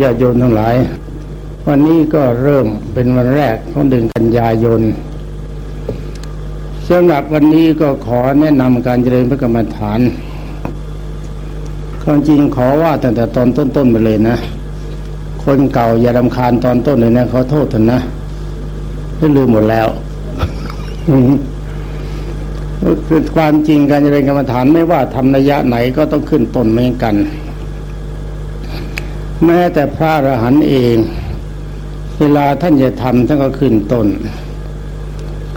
ญาติโยมทั้งหลาย วันนี้ก็เริ่มเป็นวันแรกของเดือนกันยายนสำหรับวันนี้ก็ขอแนะนำการเจริญพระกรรมฐานความจริงขอว่าตั้งแต่ตอนต้นๆไปเลยนะ คนเก่าอย่ารำคาญตอนต้นเลยนะเขาโทษท่านนะไม่ลืมหมดแล้วคือความจริงการเจริญกรรมฐานไม่ว่าทำระยะไหนก็ต้องขึ้นต้นเหมือนกัน แม้แต่พระอรหันต์เอง เวลาท่านจะทำท่านก็ขึ้นต้น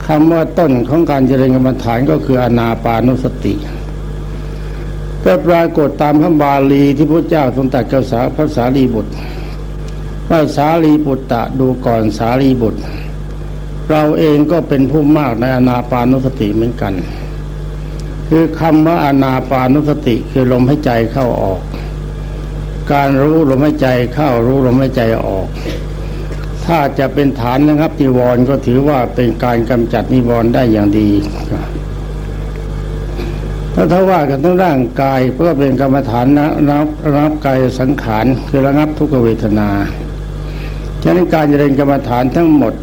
คำว่าต้นของการเจริญกรรมฐานก็คืออนาปานุสติก็ปรากฏตามพระบาลีที่พระเจ้าทรงตรัสกับสาพระสารีบุตรว่าสารีบุตรตะดูก่อนสารีบุตร เราเองก็เป็นผู้มากในอนาปานุสติเหมือนกัน คือคำว่าอนาปานุสติคือลมหายใจเข้าออก การรู้ลมหายใจเข้ารู้ลมหายใจออก ถ้าจะเป็นฐานนะครับนิวรณ์ก็ถือว่าเป็นการกำจัดนิวรณ์ได้อย่างดีถ้าถ้าว่ากันทั้งร่างกายก็เป็นกรรมฐานนะรับรับกายสังขารคือระงับทุกขเวทนาฉะนั้นการเจริญกรรมฐานทั้งหมด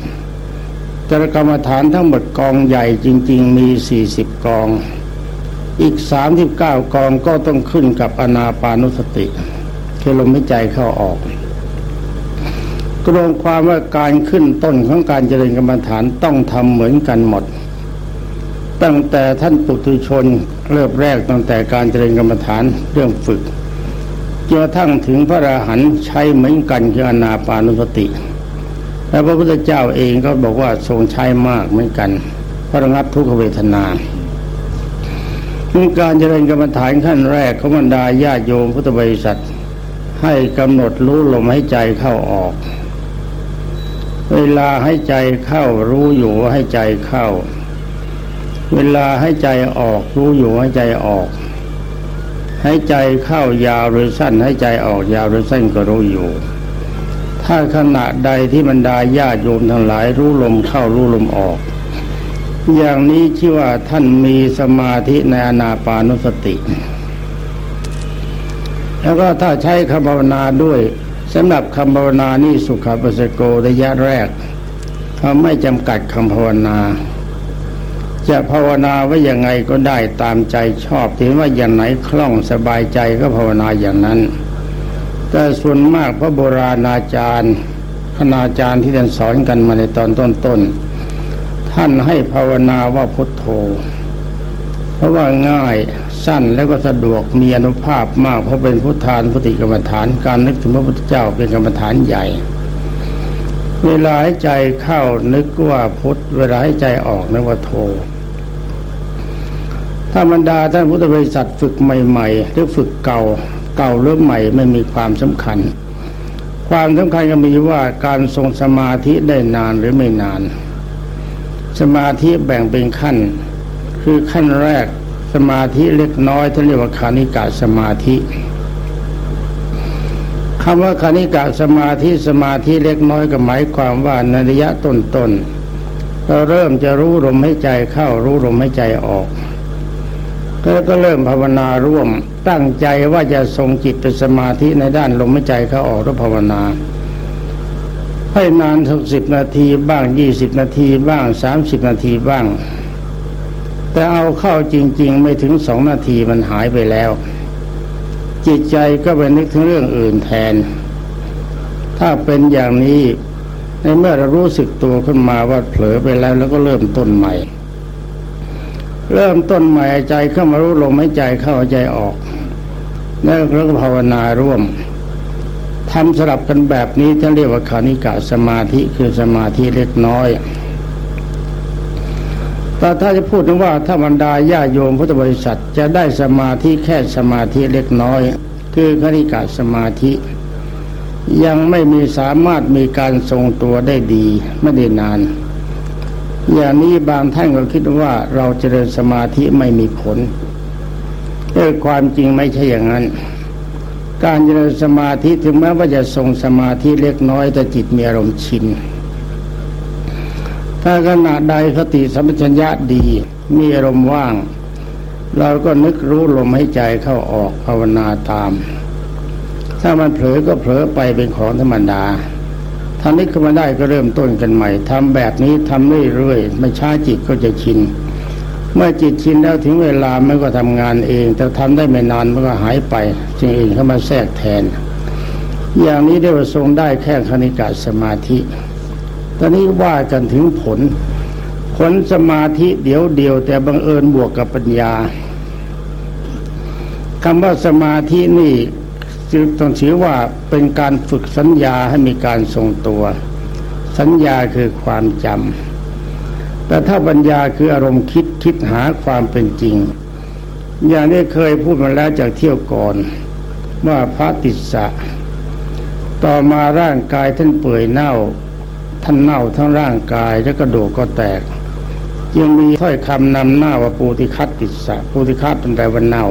จรกรรมฐานทั้งหมดกองใหญ่จริง ๆ มีสี่สิบกอง อีกสามสิบเก้ากองก็ต้องขึ้นกับอนาปานุสติ คือลมหายใจเข้าออกกรวมความว่าการขึ้นต้นของการเจริญกรรมฐานต้องทำเหมือนกันหมด ตั้งแต่ท่านปุถุชนเริ่มแรกตั้งแต่การเจริญกรรมฐานเรื่องฝึกจนกระทั่งถึงพระอราหันต์ใช้เหมือนกันคืออนาปานุสติ และพระพุทธเจ้าเองก็บอกว่าทรงใช้มากเหมือนกันเพราะระงับทุกขเวทนาการเจริญกรรมฐานขั้นแรกของบรรดาญาโยมพุทธบริษัท ให้กำหนดรู้ลมหายใจเข้าออก เวลาให้ใจเข้ารู้อยู่ให้ใจเข้า เวลาให้ใจออกรู้อยู่ให้ใจออก ให้ใจเข้ายาวหรือสั้นให้ใจออกยาวหรือสั้นก็รู้อยู่ ถ้าขณะใดที่บรรดาญาโยมทั้งหลายรู้ลมเข้ารู้ลมออก อย่างนี้ชื่อว่าท่านมีสมาธิในอนาปานุสติ แล้วก็ถ้าใช้คำภาวนาด้วยสำหรับคำภาวนานี่สุขปัสสโกระยะแรกเขาไม่จำกัดคำภาวนา จะภาวนาไว้ยังไงก็ได้ตามใจชอบถึงว่าอย่างไหนคล่องสบายใจก็ภาวนาอย่างนั้น แต่ส่วนมากพระโบราณอาจารย์คณาจารย์ที่ท่านสอนกันมาในตอนต้นๆท่านให้ภาวนาว่าพุทโธเพราะว่าง่าย สั้นแล้วก็สะดวกมีอนุภาพมากเพราะเป็นพุทธานพุทธิกรรมฐานการนึกถึงพระพุทธเจ้าเป็นกรรมฐานใหญ่ เวลาให้ใจเข้านึกว่าพุทธเวลาให้ใจออกนึกว่าโธถ้าบรรดาท่านพุทธบริษัทฝึกใหม่ๆหรือฝึกเก่าเก่าหรือใหม่ไม่มีความสำคัญ ความสำคัญก็มีว่าการทรงสมาธิได้นานหรือไม่นาน สมาธิแบ่งเป็นขั้น คือขั้นแรก สมาธิเล็กน้อยท่านเรียกว่าคานิกาสมาธิคำว่าคานิกาสมาธิสมาธิเล็กน้อยก็หมายความว่าในระยะต้นๆเราเริ่มจะรู้ลมให้ใจเข้ารู้ลมให้ใจออกแล้วก็เริ่มภาวนาร่วมตั้งใจว่าจะทรงจิตเป็นสมาธิในด้านลมหายใจเข้าออกแล้วภาวนา ให้นานสักสิบนาทีบ้างยี่สิบนาทีบ้างสามสิบนาทีบ้าง แต่เอาเข้าจริง ๆ ไม่ถึงสองนาทีมันหายไปแล้ว จิตใจก็ไปนึกถึงเรื่องอื่นแทน ถ้าเป็นอย่างนี้ในเมื่อเรารู้สึกตัวขึ้นมาว่าเผลอไปแล้วแล้วก็เริ่มต้นใหม่ เริ่มต้นใหม่ใจเข้ามารู้ลมหายใจเข้าใจออกแล้วก็ภาวนาร่วมทำสลับกันแบบนี้ท่านเรียกว่าคานิกะสมาธิคือสมาธิเล็กน้อย แต่ถ้าจะพูดถึงว่าถ้าบรรดาญาโยมพุทธบริษัทจะได้สมาธิแค่สมาธิเล็กน้อย คือคณิกะสมาธิ ยังไม่มีสามารถมีการทรงตัวได้ดีไม่ได้นาน อย่างนี้บางท่านก็คิดว่าเราเจริญสมาธิไม่มีผลเออความจริงไม่ใช่อย่างนั้น การเจริญสมาธิถึงแม้ว่าจะทรงสมาธิเล็กน้อยแต่จิตมีอารมณ์ชิน ถ้าขณะใดสติสัมปชัญญะดี มีอารมณ์ว่าง เราก็นึกรู้ลมให้ใจเข้าออกภาวนาตาม ถ้ามันเผลอก็เผลอไปเป็นของธรรมดาทำนี้ขึ้นมาได้ก็เริ่มต้นกันใหม่ทำแบบนี้ทำเรื่อยๆไม่ช้าจิตก็จะชิน เมื่อจิตชินแล้วถึงเวลามันก็ทำงานเอง แต่ทำได้ไม่นานมันก็หายไปจึงเองเข้ามาแทรกแทน อย่างนี้ได้ประทรงได้แค่คณิกาสมาธิ ตอนนี้ว่ากันถึงผล ผลสมาธิเดียวเดียว แต่บังเอิญบวกกับปัญญาคำว่าสมาธินี่จึงต้องถือว่าเป็นการฝึกสัญญาให้มีการทรงตัว สัญญาคือความจำแต่ถ้าปัญญาคืออารมณ์คิดคิดหาความเป็นจริง อย่างนี้เคยพูดมาแล้วจากเที่ยวก่อน ว่าพระติสสะ ต่อมาร่างกายท่านเปื่อยเน่า ท่านเน่าทั้งร่างกายแล้วกระดูกก็แตก ยังมีถ้อยคำนำหน้าว่าปูติคัตติสะปูติคัตเป็นแต่วันเน่า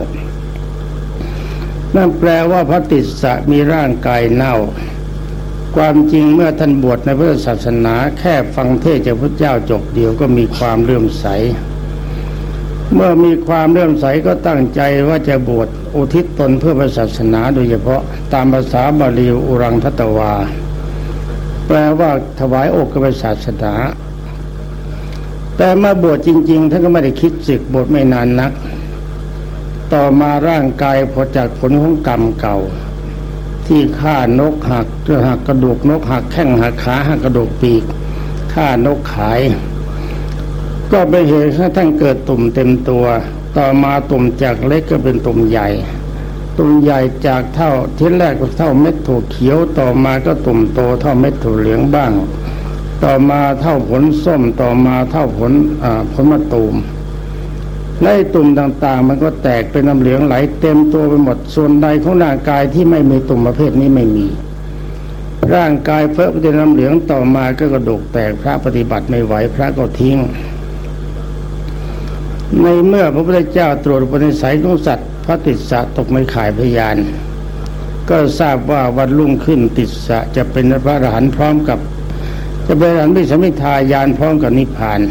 นั่นแปลว่าพระติสสะมีร่างกายเน่า ความจริงเมื่อท่านบวชในพุทธศาสนาแค่ฟังเทศจากพระเจ้าจบเดียวก็มีความเลื่อมใส เมื่อมีความเลื่อมใสก็ตั้งใจว่าจะบวชอุทิศตนเพื่อพระศาสนาโดยเฉพาะตามภาษาบาลีอุรังทัตวา แปลว่าถวายอกกับศาสนาแต่มาบวชจริง ๆ ท่านก็ไม่ได้คิดศึกบวชไม่นานนัก ต่อมาร่างกายพอจากผลของกรรมเก่า ที่ฆ่านกหักหักกระดูกนกหักแข้งหักขาหักกระดูกปีกฆ่านกขาย ก็ไปเห็นท่านเกิดตุ่มเต็มตัว ต่อมาตุ่มจากเล็กก็เป็นตุ่มใหญ่ ตุ่มใหญ่จากเท่าทีแรกก็เท่าเม็ดถั่วเขียวต่อมาก็ตุ่มโตเท่าเม็ดถั่วเหลืองบ้าง ต่อมาเท่าผลส้มต่อมาเท่าผลผลมะตูมและตุ่มต่างๆ มันก็แตกเป็นน้ำเหลืองไหลเต็มตัวไปหมดส่วนใดของร่างกายที่ไม่มีตุ่มประเภทนี้ไม่มี ร่างกายเพิ่มเป็นน้ำเหลืองต่อมาก็กระดูกแตกพระปฏิบัติไม่ไหวพระก็ทิ้งในเมื่อพระพุทธเจ้าตรวจปณิสัยของสัตว์ พระติสสะตกไม่ขายพยาน ก็ทราบว่าวันรุ่งขึ้นติสสะจะเป็นพระอรหันต์พร้อมกับ จะเป็นอรหันต์ไม่สมิทายานพร้อมกับนิพพาน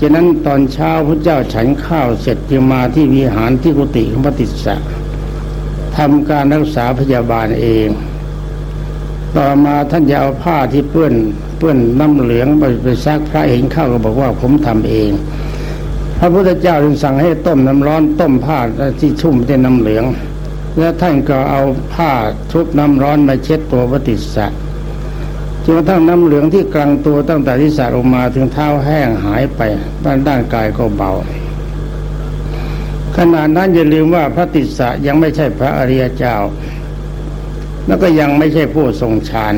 ฉะนั้นตอนเช้าพระเจ้าฉันข้าวเสร็จจึงมาที่วิหารที่กุฏิของพระติสสะทำการรักษาพยาบาลเอง ต่อมาท่านจะเอาผ้าที่เปื้อนเปื้อนน้ำเหลืองไปไปซักพระเห็นข้าก็บอกว่าผมทำเอง พระพุทธเจ้าจึงสั่งให้ต้มน้ำร้อนต้มผ้าที่ชุ่มเป็นน้ำเหลือง แล้วท่านก็เอาผ้าทุบน้ำร้อนมาเช็ดตัวพระติสสะจนกระทั่งน้ำเหลืองที่กลางตัวตั้งแต่ที่สาลงมาถึงเท้าแห้งหายไปด้านด้านกายก็เบา ขณะนั้นอย่าลืมว่าพระติสสะยังไม่ใช่พระอริยเจ้า แล้วก็ยังไม่ใช่ผู้ทรงฌาน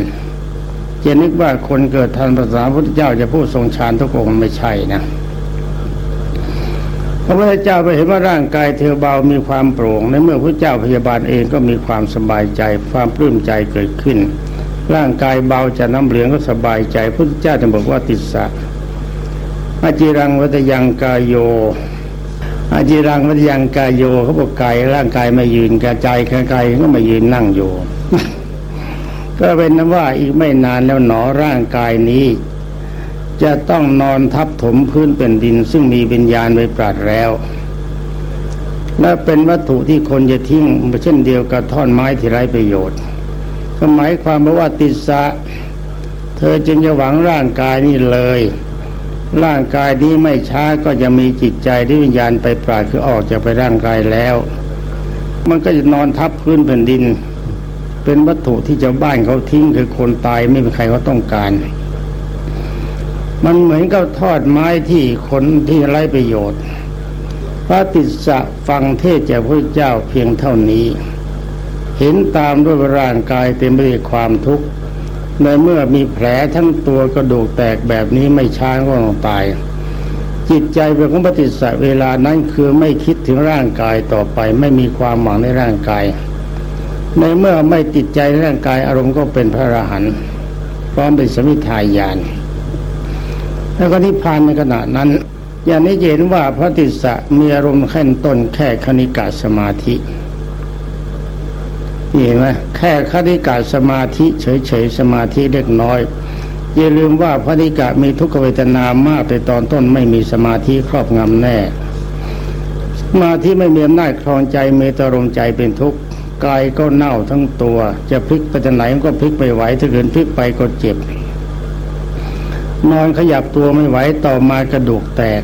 จะนึกว่าคนเกิดทันภาษาพุทธเจ้าจะผู้ทรงฌานทุกองค์ไม่ใช่นะ พระพุทธเจ้าไปเห็นว่าร่างกายเธอเบามีความโปร่งในเมื่อพระเจ้าพยาบาลเองก็มีความสบายใจความปลื้มใจเกิดขึ้น ร่างกายเบาจะน้ำเหลืองก็สบายใจพุทธเจ้าจะบอกว่าติสสะอาจิรังวัตยังกายโยอาจิรังวัตยังกายโยเขาบอกกายร่างกายไม่ยืนกระจายกายก็ไม่ยืนนั่งอยู่ก็เป็นนว่าอีกไม่นานแล้วหนอร่างกายนี้ จะต้องนอนทับถมพื้นเป็นดิน ซึ่งมีวิญญาณไว้ปราดแล้ว และเป็นวัตถุที่คนจะทิ้งเช่นเดียวกับท่อนไม้ที่ไร้ประโยชน์ก็หมายความว่าติสะเธอจึงจะหวังร่างกายนี่เลย ร่างกายนี้ไม่ช้าก็จะมีจิตใจที่วิญญาณไปปราดคือออกจากไปร่างกายแล้ว มันก็จะนอนทับพื้นแผ่นดิน เป็นวัตถุที่ชาบ้านเขาทิ้งคือคนตายไม่มีใครเขาต้องการ มันเหมือนกับทอดไม้ที่คนที่ไร้ประโยชน์ พระติสะฟังเทศจากพระเจ้าเพียงเท่านี้ เห็นตามด้วยร่างกายเต็มไปด้วยความทุกข์ในเมื่อมีแผลทั้งตัวกระดูกแตกแบบนี้ไม่ช้าก็ต้องตาย จิตใจเป็นของปฏิสัเวลานั้นคือไม่คิดถึงร่างกายต่อไป ไม่มีความหวังในร่างกาย ในเมื่อไม่ติดใจในร่างกายอารมณ์ก็เป็นพระอรหันต์พร้อมเป็นสมิทายาน แล้วก็นิพพานในขณะนั้น อย่างนี้เห็นว่าพระติสะมีอารมณ์ขั้นต้นแค่คณิกาสมาธิเห็นไหมแค่คณิกาสมาธิเฉยๆสมาธิเล็กน้อยอย่าลืมว่าพระนิกะมีทุกขเวทนามากแต่ตอนต้นไม่มีสมาธิครอบงำแน่สมาธิไม่มีอำนาจครองใจเมตรมใจเป็นทุกข์กายก็เน่าทั้งตัว จะพลิกไปไหนมันก็พลิกไปไหวถ้าเกินพลิกไปก็เจ็บ นอนขยับตัวไม่ไหวต่อมากระดูกแตก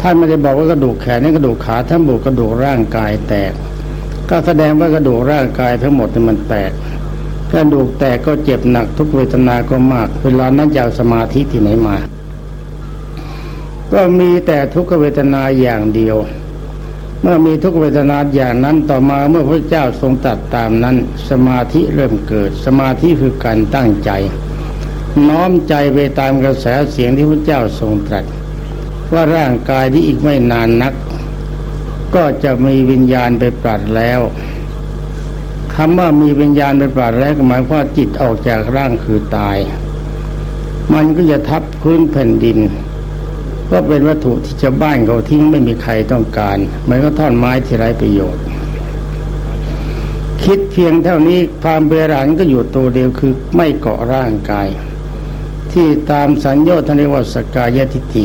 ท่านไม่ได้บอกว่ากระดูกแขนนี่กระดูกขาท่านบอกกระดูกร่างกายแตก ก็แสดงว่ากระดูกร่างกายทั้งหมดมันแตกกระดูกแตกก็เจ็บหนักทุกเวทนาก็มาก เวลานั้นจะเอาสมาธิที่ไหนมา ก็มีแต่ทุกเวทนาอย่างเดียว เมื่อมีทุกเวทนาอย่างนั้นต่อมาเมื่อพระเจ้าทรงตัดตามนั้น สมาธิเริ่มเกิด สมาธิคือการตั้งใจ น้อมใจไปตามกระแสเสียงที่พระเจ้าทรงตรัส ว่าร่างกายที่อีกไม่นานนัก ก็จะมีวิญญาณไปปรัดแล้วคำว่ามีวิญญาณไปปราดแล้วหมายว่าจิตออกจากร่างคือตาย มันก็จะทับพื้นแผ่นดินก็เป็นวัตถุที่ชาวบ้านเขาทิ้งไม่มีใครต้องการมันก็ท่อนไม้ที่ไร้ประโยชน์ คิดเพียงเท่านี้ความเบรานก็อยู่ตัวเดียวคือไม่เกาะร่างกาย ที่ตามสัญญาทนิวัสกายทิฏฐิ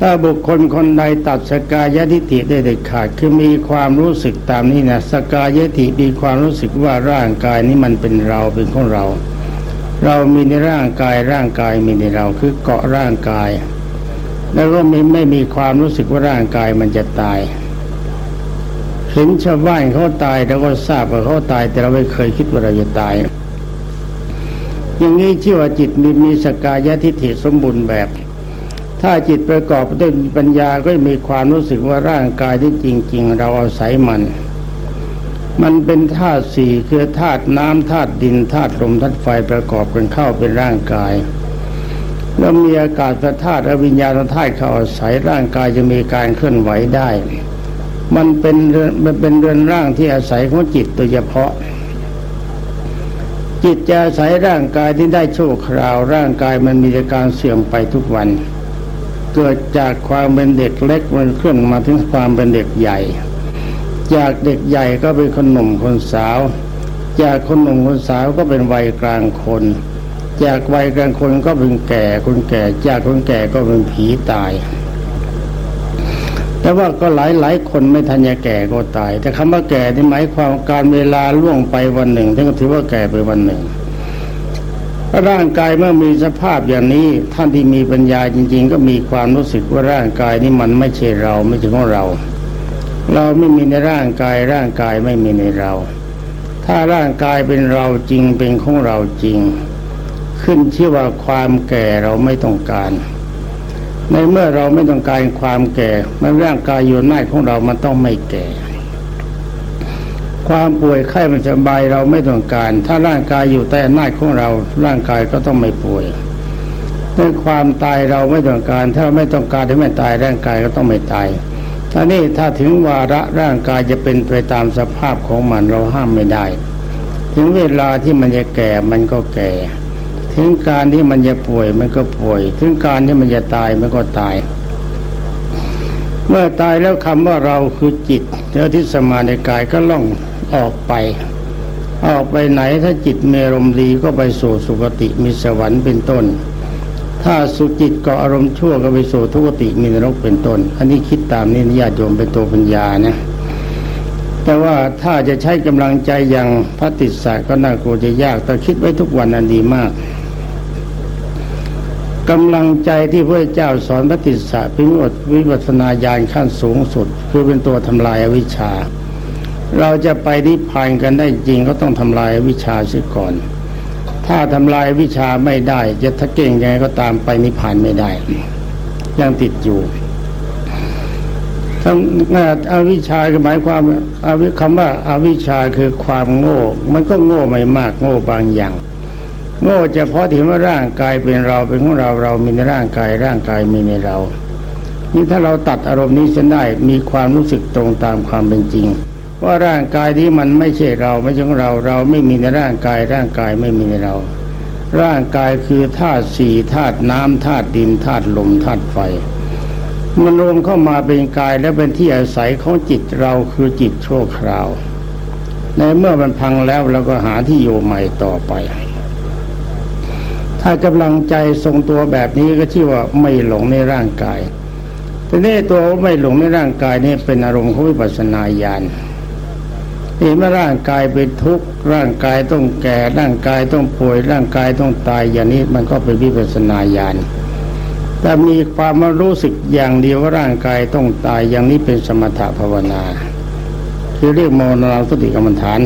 ถ้าบุคคลคนใดตัดสกายทิฏฐิได้เด็ดขาดคือมีความรู้สึกตามนี้นะสกายทิฏฐิมีความรู้สึกว่าร่างกายนี้มันเป็นเราเป็นของเรา เรามีในร่างกายร่างกายมีในเราคือเกาะร่างกาย แล้วก็ไม่ไม่มีความรู้สึกว่าร่างกายมันจะตายเห็นชาวบ้านเขาตายเราก็ทราบว่าเขาตาย แต่เราไม่เคยคิดว่าเราจะตาย อย่างนี้ชื่อว่าจิตมีมีสกายทิฏฐิสมบูรณ์แบบ ถ้าจิตประกอบด้วยปัญญาก็มีความรู้สึกว่าร่างกายที่จริง ๆ เราอาศัยมัน มันเป็นธาตุสี่คือธาตุน้ำธาตุดินธาตุลมธาตุไฟประกอบกันเข้าเป็นร่างกายแล้วมีอากาศธาตุอวิญญาณธาตุเข้าอาศัยร่างกายจะมีการเคลื่อนไหวได้ มันเป็นมันเป็นเรือนร่างที่อาศัยของจิตโดยเฉพาะ จิตจะอาศัยร่างกายที่ได้โชคคราว ร่างกายมันมีการเสื่อมไปทุกวัน เกิดจากความเป็นเด็กเล็กมันขึ้นมาถึงความเป็นเด็กใหญ่ จากเด็กใหญ่ก็เป็นคนหนุ่มคนสาว จากคนหนุ่มคนสาวก็เป็นวัยกลางคน จากวัยกลางคนก็เป็นแก่คนแก่ จากคนแก่ก็เป็นผีตาย แต่ว่าก็หลายหลายคนไม่ทันจะแก่ก็ตาย แต่คำว่าแก่ที่หมายความการเวลาล่วงไปวันหนึ่งท่านก็ถือว่าแก่ไปวันหนึ่งร่างกายเมื่อมีสภาพอย่างนี้ท่านที่มีปัญญาจริง ๆ ก็มีความรู้สึกว่าร่างกายนี้มันไม่ใช่เราไม่ใช่ของเรา เราไม่มีในร่างกายร่างกายไม่มีในเรา ถ้าร่างกายเป็นเราจริงเป็นของเราจริง ขึ้นชื่อว่าความแก่เราไม่ต้องการ ในเมื่อเราไม่ต้องการความแก่มันร่างกายอยู่หน้าของเรามันต้องไม่แก่ ความป่วยไข้มันสบายเราไม่ต้องการ ถ้าร่างกายอยู่ใต้อำนาของเรา ร่างกายก็ต้องไม่ป่วยในความตายเราไม่ต้องการ ถ้าไม่ต้องการที่ไม่ตายร่างกายก็ต้องไม่ตายท่านี้ถ้าถึงวาระร่างกายจะเป็นไปตามสภาพของมันเราห้ามไม่ได้ ถึงเวลาที่มันจะแก่มันก็แก่ ถึงการที่มันจะป่วยมันก็ป่วย ถึงการที่มันจะตายมันก็ตาย เมื่อตายแล้วคำว่าเราคือจิตเท่าที่สมาในกายก็ล่องออกไป ออกไปไหนถ้าจิตเมรมดีก็ไปสู่สุคติมีสวรรค์เป็นต้น ถ้าสุจิตก็อารมณ์ชั่วก็ไปสู่ทุกติมีนรกเป็นต้น อันนี้คิดตามนี้ญาติโยมเป็นตัวปัญญานะแต่ว่าถ้าจะใช้กำลังใจอย่างพระติสสะก็น่ากลัวจะยากแต่คิดไว้ทุกวันอันดีมาก กำลังใจที่พระเจ้าสอนพระติสสะเป็นวิวัฒนาญาณขั้นสูงสุด คือเป็นตัวทำลายอวิชชา เราจะไปนิพพานกันได้จริงก็ต้องทำลายวิชาเสียก่อน ถ้าทำลายวิชาไม่ได้ จะถ้าเก่งยังไงก็ตามไปนิพพานไม่ได้ ยังติดอยู่ทั้งอาวิชาหมายความอาวิคำว่าอาวิชาคือความโง่ มันก็โง่ไม่มากโง่บางอย่าง โง่เฉพาะที่ว่าร่างกายเป็นเราเป็นของเราเรามีในร่างกายร่างกายมีในเรานี่ถ้าเราตัดอารมณ์นี้เส้นได้มีความรู้สึกตรงตามความเป็นจริง ว่าร่างกายนี้มันไม่ใช่เราไม่ใช่ของเราเราไม่มีในร่างกายร่างกายไม่มีในเรา ร่างกายคือธาตุสี่ธาตุน้ำธาตุดินธาตุลมธาตุไฟ มันรวมเข้ามาเป็นกายและเป็นที่อาศัยของจิตเราคือจิตโชคคราว ในเมื่อมันพังแล้วเราก็หาที่อยู่ใหม่ต่อไป ถ้ากำลังใจทรงตัวแบบนี้ก็ชื่อว่าไม่หลงในร่างกายแต่นี่ตัวไม่หลงในร่างกายนี่เป็นอารมณ์ของวิปัสสนาญาณเห็นว่าร่างกายเป็นทุกข์ร่างกายต้องแก่ร่างกายต้องป่วยร่างกายต้องตายอย่างนี้มันก็เป็นวิปัสสนาญาณแต่มีความรู้สึกอย่างเดียวว่าร่างกายต้องตายอย่างนี้เป็นสมถะภาวนา คือเรียกโมนราสติกรรมฐาน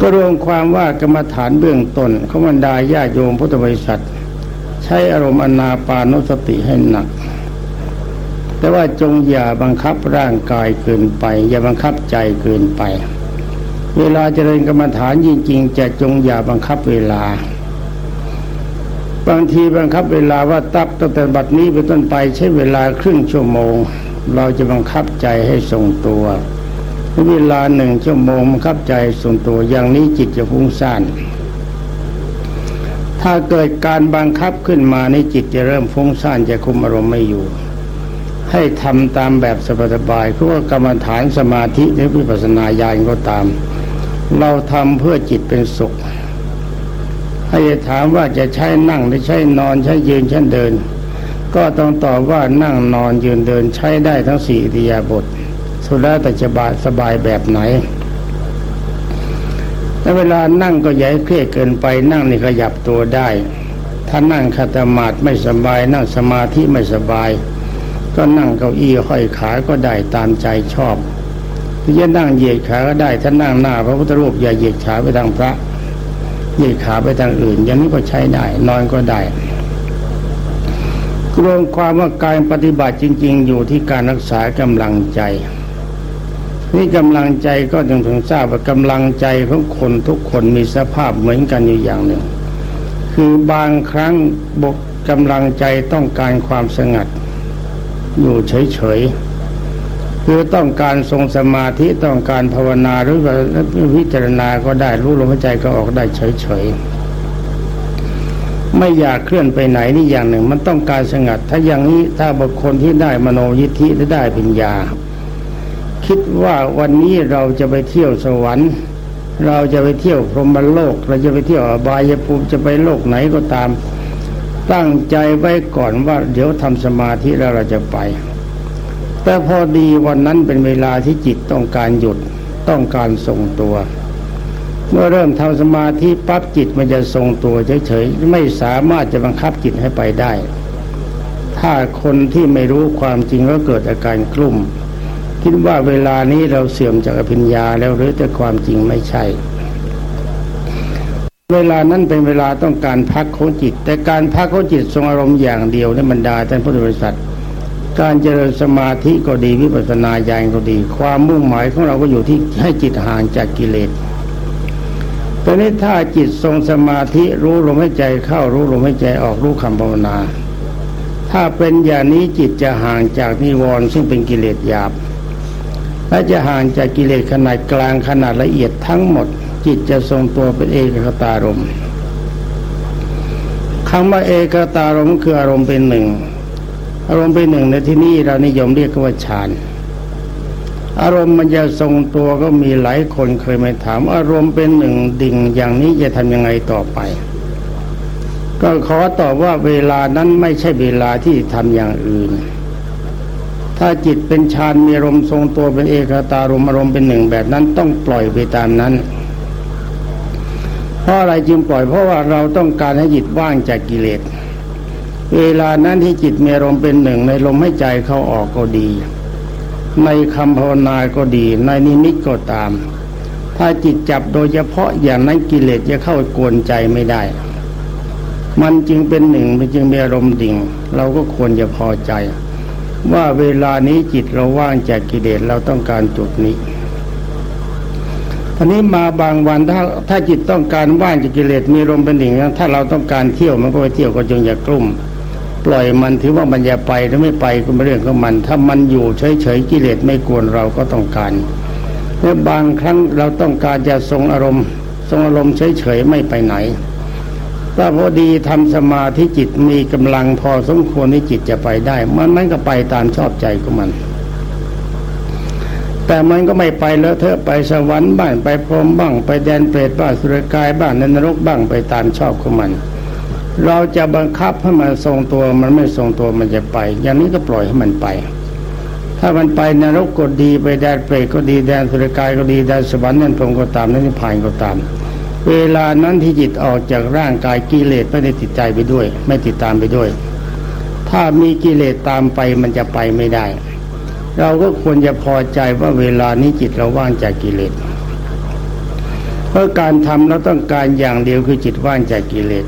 ก็รวมความว่ากรรมฐานเบื้องต้นเขาบรรดาญาโยมพุทธบริษัท ใช้อารมณ์อนาปานุสติให้หนัก แต่ว่าจงอย่าบังคับร่างกายเกินไป อย่าบังคับใจเกินไป เวลาเจริญกรรมฐานจริงๆ จะจงอย่าบังคับเวลา บางทีบังคับเวลาว่าตับตั้งแต่บัดนี้ไปต้นไปใช้เวลาครึ่งชั่วโมง เราจะบังคับใจให้ทรงตัว เวลาหนึ่งชั่วโมงบังคับใจทรงตัวอย่างนี้จิตจะฟุ้งซ่านถ้าเกิดการบังคับขึ้นมาในจิตจะเริ่มฟุ้งซ่านจะคุมอารมณ์ไม่อยู่ ให้ทำตามแบบสบายๆคือว่ากรรมฐานสมาธิหรือวิปัสสนาญาณก็ตาม เราทำเพื่อจิตเป็นสุขถ้ถามว่าจะใช้นั่งหรือใช้นอนใช้ยืนใช้เดิน ก็ต้องตอบว่านั่งนอนยืนเดินใช้ได้ทั้งสี่อิยาบท สุดแล้วแต่จะบาสบายแบบไหนแต่เวลานั่งก็ย่าเครียดเกินไปนั่งนี่ขยับตัวได้ ถ้านั่งคาตมาดไม่สบาย นั่งสมาธิไม่สบาย ก็นั่งเก้าอี้ห้อยขาก็ได้ตามใจชอบจะนั่งเหยียดขาก็ได้ถ้านั่งหน้าพระพุทธรูปอย่าเหยียดขาไปทางพระเหยืดขาไปทางอื่น อย่างนี้ก็ใช้ได้ นอนก็ได้รวมความว่าการปฏิบัติจริง ๆ อยู่ที่การรักษากำลังใจ นี่กำลังใจก็จงถึงทราบว่ากำลังใจของคนทุกคนมีสภาพเหมือนกันอยู่อย่างหนึ่ง คือบางครั้งบกกำลังใจต้องการความสงัด อยู่เฉยๆคือต้องการทรงสมาธิต้องการภาวนาหรือวิจารณาก็ได้รู้ลมหายใจก็ออกได้เฉยๆไม่อยากเคลื่อนไปไหนนี่อย่างหนึ่ง มันต้องการสงัด ถ้าอย่างนี้ถ้าบุคคลที่ได้มโนยิทธิได้ปัญญา คิดว่าวันนี้เราจะไปเที่ยวสวรรค์ เราจะไปเที่ยวพรหมโลก เราจะไปเที่ยวอบายภูมิจะไปโลกไหนก็ตาม ตั้งใจไว้ก่อนว่าเดี๋ยวทำสมาธิแล้วเราจะไป แต่พอดีวันนั้นเป็นเวลาที่จิตต้องการหยุดต้องการทรงตัว เมื่อเริ่มทำสมาธิปั๊บจิตมันจะทรงตัวเฉยๆไม่สามารถจะบังคับจิตให้ไปได้ ถ้าคนที่ไม่รู้ความจริงก็เกิดอาการกลุ่ม คิดว่าเวลานี้เราเสื่อมจากอภิญญาแล้วหรือแต่ความจริงไม่ใช่ เวลานั้นเป็นเวลาต้องการพักของจิต แต่การพักของจิตทรงอารมณ์อย่างเดียวในบรรดาท่านพุทธบริษัท การเจริญสมาธิก็ดีวิปัสสนาญาณก็ดี ความมุ่งหมายของเราก็อยู่ที่ให้จิตห่างจากกิเลสตอนนี้ถ้าจิตทรงสมาธิรู้ลมหายใจเข้ารู้ลมหายใจออกรู้คำภาวนา ถ้าเป็นอย่างนี้จิตจะห่างจากนิวรณ์ซึ่งเป็นกิเลสหยาบ และจะห่างจากกิเลสขนาดกลางขนาดละเอียดทั้งหมด จิตจะทรงตัวเป็นเอกคตารมคำว่าเอกตารมคืออารมณ์เป็นหนึ่ง อารมณ์เป็นหนึ่งในที่นี้เรานิยมเรียกว่าฌานอารมณ์มันจะทรงตัวก็มีหลายคนเคยมาถาม อารมณ์เป็นหนึ่งดิ่งอย่างนี้จะทำยังไงต่อไป ก็ขอตอบว่าเวลานั้นไม่ใช่เวลาที่ทำอย่างอื่น ถ้าจิตเป็นฌานมีอารมณ์ทรงตัวเป็นเอกตารมอารมณ์เป็นหนึ่งแบบนั้นต้องปล่อยไปตามนั้น เพราะอะไรจึงปล่อยเพราะว่าเราต้องการให้จิตว่างจากกิเลส เวลานั้นที่จิตมีอารมณ์เป็นหนึ่งในลมให้ใจเข้าออกก็ดี ในคำภาวนาก็ดี ในนิมิตก็ตาม ถ้าจิตจับโดยเฉพาะอย่างนั้นกิเลสจะเข้ากวนใจไม่ได้ มันจึงเป็นหนึ่งมันจึงมีอารมณ์ดิ่ง เราก็ควรจะพอใจ ว่าเวลานี้จิตเราว่างจากกิเลสเราต้องการจุดนี้ทีนี้มาบางวันถ้าถ้าจิตต้องการว่างจากกิเลสมีลมเป็นหนึ่งถ้าเราต้องการเที่ยวมันก็ไปเที่ยวก็จงอย่ากลุ่ม ปล่อยมันถือว่ามันจะไปหรือไม่ไปก็เป็นเรื่องของมัน ถ้ามันอยู่เฉยๆกิเลสไม่กวนเราก็ต้องการและบางครั้งเราต้องการจะทรงอารมณ์ ทรงอารมณ์เฉยๆไม่ไปไหน ถ้าพอดีทำสมาธิจิตมีกำลังพอสมควรที่จิตจะไปได้ มันมันก็ไปตามชอบใจของมัน แต่มันก็ไม่ไปแล้วเธอไปสวรรค์บ้างไปพรหมบ้าง ไปแดนเปรตบ้างสุรกายบ้างในนรกบ้างไปตามชอบของมัน เราจะบังคับให้มันทรงตัวมันไม่ทรงตัวมันจะไป อย่างนี้ก็ปล่อยให้มันไปถ้ามันไปนรกก็ดีไปแดนเปรตก็ดีแดนสุรกายก็ดีแดนสวรรค์นั่นพรหมก็ตามนั่นนิพพานก็ตาม เวลานั้นที่จิตออกจากร่างกายกิเลสไม่ได้ติดใจไปด้วย ไม่ติดตามไปด้วย ถ้ามีกิเลสตามไปมันจะไปไม่ได้ เราก็ควรจะพอใจว่าเวลานี้จิตเราว่างจากกิเลสเพราะการทำเราต้องการอย่างเดียวคือจิตว่างจากกิเลส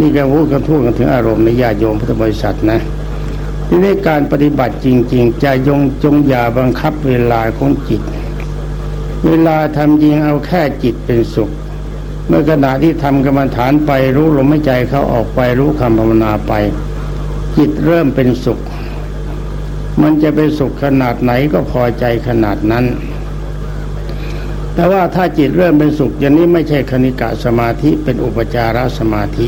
นี่ก็พูดกันทั่วกันถึงอารมณ์ในญาโยมพุทธบริษัทนะทีนี้การปฏิบัติจริง ๆ จะยงจงอย่าบังคับเวลาของจิต เวลาทำจริงเอาแค่จิตเป็นสุข เมื่อขณะที่ทำกรรมฐานไปรู้ลมหายใจเขาออกไปรู้คำภาวนาไป จิตเริ่มเป็นสุข มันจะเป็นสุขขนาดไหนก็พอใจขนาดนั้น แต่ว่าถ้าจิตเริ่มเป็นสุขอย่างนี้ไม่ใช่คณิกะสมาธิเป็นอุปจารสมาธิ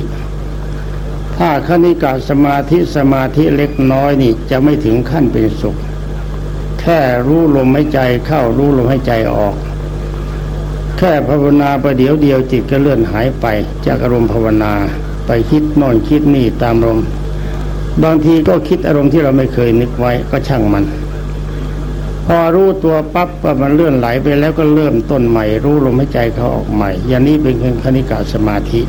ถ้าคณิกาสมาธิสมาธิเล็กน้อยนี่จะไม่ถึงขั้นเป็นสุข แค่รู้ลมหายใจเข้ารู้ลมหายใจออก แค่ภาวนาประเดี๋ยวเดียวจิตก็เลื่อนหายไป จากอารมณ์ภาวนาไปคิดนอนคิดนี่ตามลมบางทีก็คิดอารมณ์ที่เราไม่เคยนึกไว้ก็ช่างมัน พอรู้ตัวปั๊บว่ามันเลื่อนไหลไปแล้วก็เริ่มต้นใหม่ รู้ลมหายใจเขาออกใหม่ อย่างนี้เป็นคณิกาสมาธิ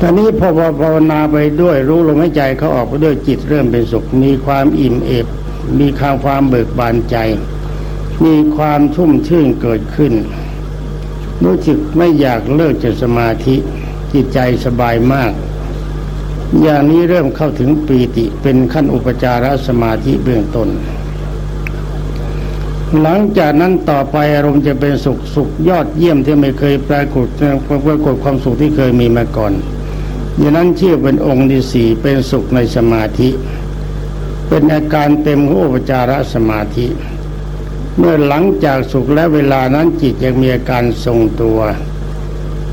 ตอนนี้พอภาวนาไปด้วยรู้ลมหายใจเขาออกไปด้วยจิตเริ่มเป็นสุข มีความอิ่มเอิบมีความความเบิกบานใจ มีความชุ่มชื่นเกิดขึ้น รู้สึกไม่อยากเลิกจากสมาธิจิตใจสบายมาก อย่างนี้เริ่มเข้าถึงปีติเป็นขั้นอุปจารสมาธิเบื้องต้น หลังจากนั้นต่อไปอารมณ์จะเป็นสุขสุขยอดเยี่ยมที่ไม่เคยปรากฏปรากฏความสุขที่เคยมีมาก่อนอย่างนั้นเชื่อเป็นองค์ที่สี่เป็นสุขในสมาธิ เป็นอาการเต็มของอุปจารสมาธิ เมื่อหลังจากสุขและเวลานั้นจิตยังมีอาการทรงตัว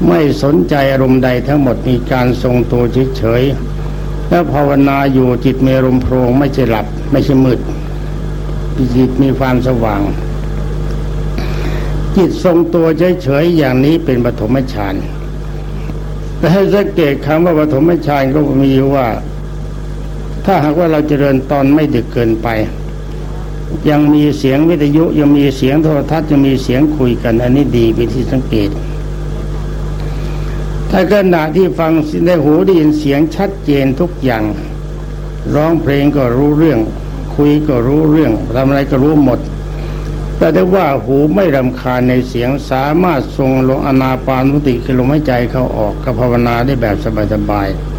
ไม่สนใจอารมณ์ใดทั้งหมดมีการทรงตัวเฉยๆแล้วภาวนาอยู่จิตมีอารมณ์โพรงไม่ใช่หลับ ไม่ใช่มืดจิตมีความสว่าง จิตทรงตัวเฉยๆอย่างนี้เป็นปฐมฌานแต่ให้สังเกตคำว่าปฐมฌานก็มีว่า ถ้าหากว่าเราเจริญตอนไม่ดึกเกินไป ยังมีเสียงวิทยุยังมีเสียงโทรทัศน์ยังมีเสียงคุยกัน อันนี้ดีเป็นที่สังเกต ถ้าขณะที่ฟังในหูได้ยินเสียงชัดเจนทุกอย่าง ร้องเพลงก็รู้เรื่อง คุยก็รู้เรื่องทำอะไรก็รู้หมด แต่ได้ว่าหูไม่รำคาญในเสียงสามารถทรงลงอนาปานุติคือลมหายใจเข้าออกกับภาวนาได้แบบสบายๆ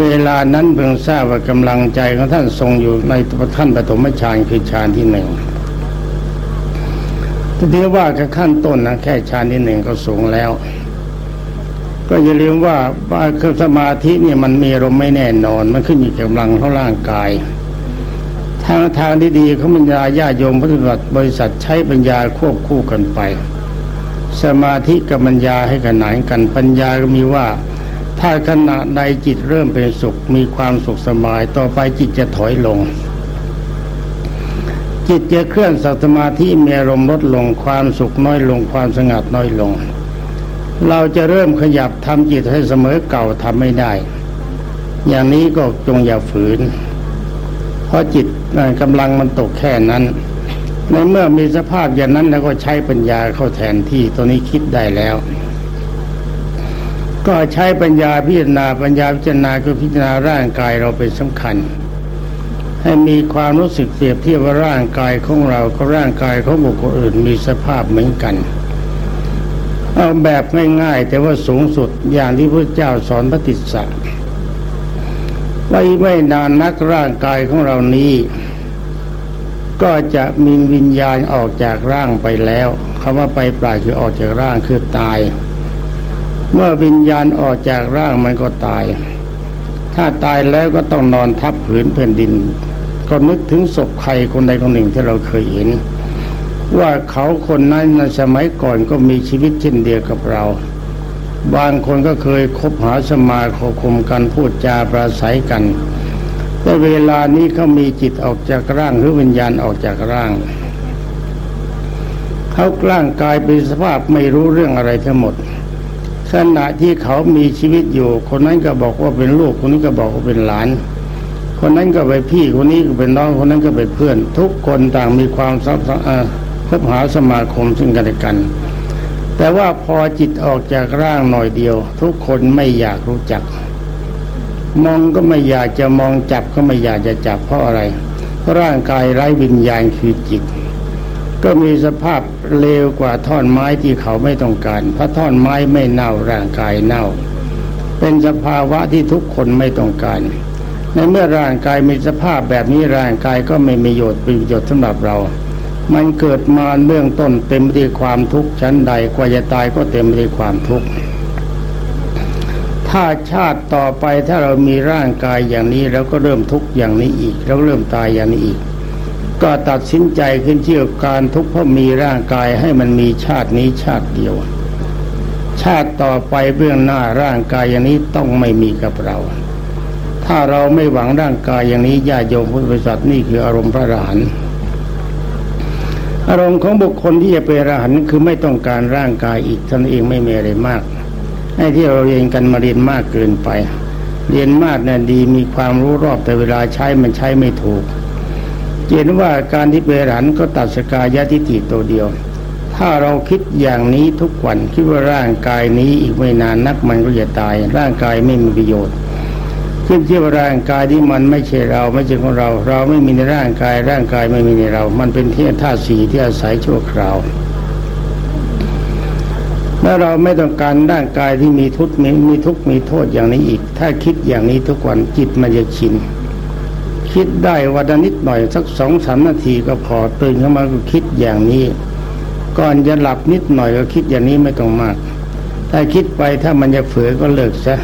เวลานั้นเพิ่งทราบว่ากำลังใจของท่านทรงอยู่ในท่านปฐมฌานคือฌานที่หนึ่งทีนี้ว่าแค่ขั้นต้นนะแค่ฌานที่หนึ่งก็สูงแล้ว ก็อย่าลืมว่าว่าคือสมาธินี่มันมีลมไม่แน่นอน มันขึ้นอยู่กับกำลังของร่างกายทางทางที่ดีเขาปัญญาญาโยมปฏิบัติบริษัทใช้ปัญญาควบคู่กันไป สมาธิกับปัญญาให้ขนานกันปัญญาก็มีว่า ถ้าขณะใดจิตเริ่มเป็นสุขมีความสุขสบายต่อไปจิตจะถอยลง จิตจะเคลื่อนสัสมาธิมีอารมณ์ลดลงความสุขน้อยลงความสงัดน้อยลง เราจะเริ่มขยับทำจิตให้เสมอเก่าทำไม่ได้ อย่างนี้ก็จงอย่าฝืน เพราะจิตกำลังมันตกแค่นั้น ในเมื่อมีสภาพอย่างนั้นแล้วก็ใช้ปัญญาเข้าแทนที่ตัวนี้คิดได้แล้ว ก็ใช้ปัญญาพิจารณาปัญญาพิจารณาคือพิจารณาร่างกายเราเป็นสำคัญ ให้มีความรู้สึกเปรียบเทียบว่าร่างกายของเรากับร่างกายของบุคคลอื่นมีสภาพเหมือนกัน เอาแบบง่ายๆแต่ว่าสูงสุดอย่างที่พระเจ้าสอนพระติสสะไม่ไม่นานนักร่างกายของเรานี้ ก็จะมีวิญญาณออกจากร่างไปแล้วคำว่าไปปลายคือออกจากร่างคือตาย เมื่อวิญญาณออกจากร่างมันก็ตาย ถ้าตายแล้วก็ต้องนอนทับผืนแผ่นดิน ก็นึกถึงศพใครคนใดคนหนึ่งที่เราเคยเห็น ว่าเขาคนนั้นในสมัยก่อนก็มีชีวิตเช่นเดียวกับเรา บางคนก็เคยคบหาสมาคมกันพูดจาปราศัยกันแต่เวลานี้เขามีจิตออกจากร่างหรือวิญญาณออกจากร่าง เขากล้างกายเป็นสภาพไม่รู้เรื่องอะไรทั้งหมด ขณะที่เขามีชีวิตอยู่ คนนั้นก็บอกว่าเป็นลูกคนนี้ก็บอกว่าเป็นหลาน คนนั้นก็ไปพี่คนนี้ก็เป็นน้องคนนั้นก็เป็นเพื่อน ทุกคนต่างมีความซับซ้อนคบหาสมาคมซึ่งกันและกัน แต่ว่าพอจิตออกจากร่างหน่อยเดียว ทุกคนไม่อยากรู้จัก มองก็ไม่อยากจะมองจับก็ไม่อยากจะจับเพราะอะไร ร่างกายไร้วิญญาณคือจิต ก็มีสภาพเลวกว่าท่อนไม้ที่เขาไม่ต้องการเพราะท่อนไม้ไม่เน่าร่างกายเน่า เป็นสภาวะที่ทุกคนไม่ต้องการ ในเมื่อร่างกายมีสภาพแบบนี้ร่างกายก็ไม่มีประโยชน์เป็นประโยชน์สำหรับเรา มันเกิดมาเบื้องต้นเต็มไปด้วยความทุกข์ชั้นใดกว่าจะตายก็เต็มไปด้วยความทุกข์ถ้าชาติต่อไปถ้าเรามีร่างกายอย่างนี้เราก็เริ่มทุกข์อย่างนี้อีก เราเริ่มตายอย่างนี้อีก ก็ตัดสินใจขึ้นเชื่อการทุกข์เพราะมีร่างกายให้มันมีชาตินี้ชาติเดียว ชาติต่อไปเบื้องหน้าร่างกายอย่างนี้ต้องไม่มีกับเรา ถ้าเราไม่หวังร่างกายอย่างนี้ญาติโยมพุทธบริษัทนี่คืออารมณ์พระอรหันอารมณ์ของบุคคลที่จะเป็นรหันคือไม่ต้องการร่างกายอีกท่านเองไม่มีอะไรมากให้ที่เราเรียนกันมาเรียนมากเกินไป เรียนมากเนี่ยดีมีความรู้รอบแต่เวลาใช้มันใช้ไม่ถูก เห็นว่าการที่เปรันก็ตัดสกายะทิฏฐิตัวเดียว ถ้าเราคิดอย่างนี้ทุกวันคิดว่าร่างกายนี้อีกไม่นานนักมันก็จะตาย ร่างกายไม่มีประโยชน์ขึ้นที่ว่าร่างกายที่มันไม่ใช่เราไม่ใช่ของเรา เราไม่มีในร่างกาย ร่างกายไม่มีในเรา มันเป็นเทียธาตุสีที่อาศัยชั่วคราวและเราไม่ต้องการร่างกายที่มีทุกข์มีมีทุกข์มีโทษอย่างนี้อีก ถ้าคิดอย่างนี้ทุกวันจิตมันจะชิน คิดได้วันนิดหน่อยสักสองสามนาทีก็พอตื่นขึ้นมาก็คิดอย่างนี้ ก่อนจะหลับนิดหน่อยก็คิดอย่างนี้ไม่ต้องมาก ถ้าคิดไปถ้ามันจะเฝือก็เลิกซะ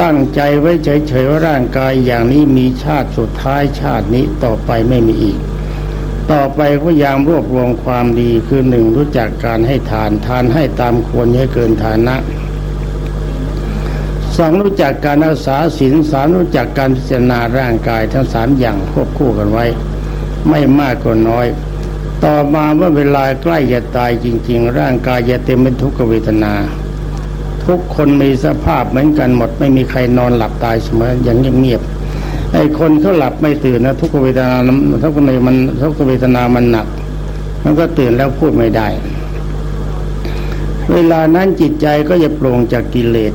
ตั้งใจไว้เฉยๆว่าร่างกายอย่างนี้มีชาติสุดท้ายชาตินี้ต่อไปไม่มีอีก ต่อไปพยายามรวบรวมความดีคือหนึ่งรู้จักการให้ทานทานให้ตามควรให้เกินฐานะ สองรู้จักการรักษาศีลสามรู้จักการพิจารณาร่างกายทั้งสามอย่างควบคู่กันไว้ ไม่มากก็น้อย ต่อมาเมื่อเวลาใกล้จะตายจริง ๆ ร่างกายจะเต็มไปทุกขเวทนา ทุกคนมีสภาพเหมือนกันหมด ไม่มีใครนอนหลับตายเสมออย่างเงียบๆไอ้คนเขาหลับไม่ตื่นนะทุกขเวทนาทุกขเวทมันทุกขเวทนามันหนัก มันก็ตื่นแล้วพูดไม่ได้ เวลานั้นจิตใจก็จะโปร่งจากกิเลส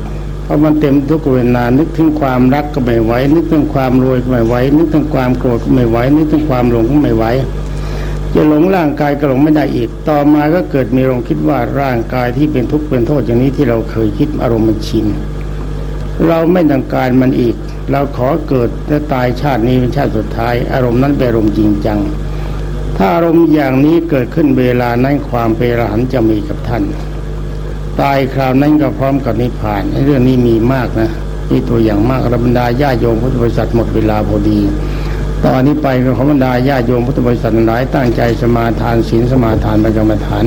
ราะมันเต็มทุกเวลานึกถึงความรักก็ไม่ไหวนึกถึงความรวยก็ไม่ไหวนึกถึงความโกรธก็ไม่ไหวนึกถึงความหลงก็ไม่ไหวจะหลงร่างกายก็หลงไม่ได้อีก ต่อมาก็เกิดมีลงคิดว่าร่างกายที่เป็นทุกข์เป็นโทษอย่างนี้ที่เราเคยคิดอารมณ์มันชินเราไม่ต้องการมันอีก เราขอเกิดและตายชาตินี้เป็นชาติสุดท้าย อารมณ์นั้นเป็นอารมณ์จริงจัง ถ้าอารมณ์อย่างนี้เกิดขึ้นเวลานั้นความเปรหันจะมีกับท่าน ตายคราวนั้นก็พร้อมกับนิพพานเรื่องนี้มีมากนะนี่ตัวอย่างมากรบรรดาญาโยมพุทธบริษัทหมดเวลาพอดีตอนนี้ไปก็ขอบรรดาญาโยมพุทธบริษัทหลายตั้งใจสมาทานศีลสมาทานประจำทาน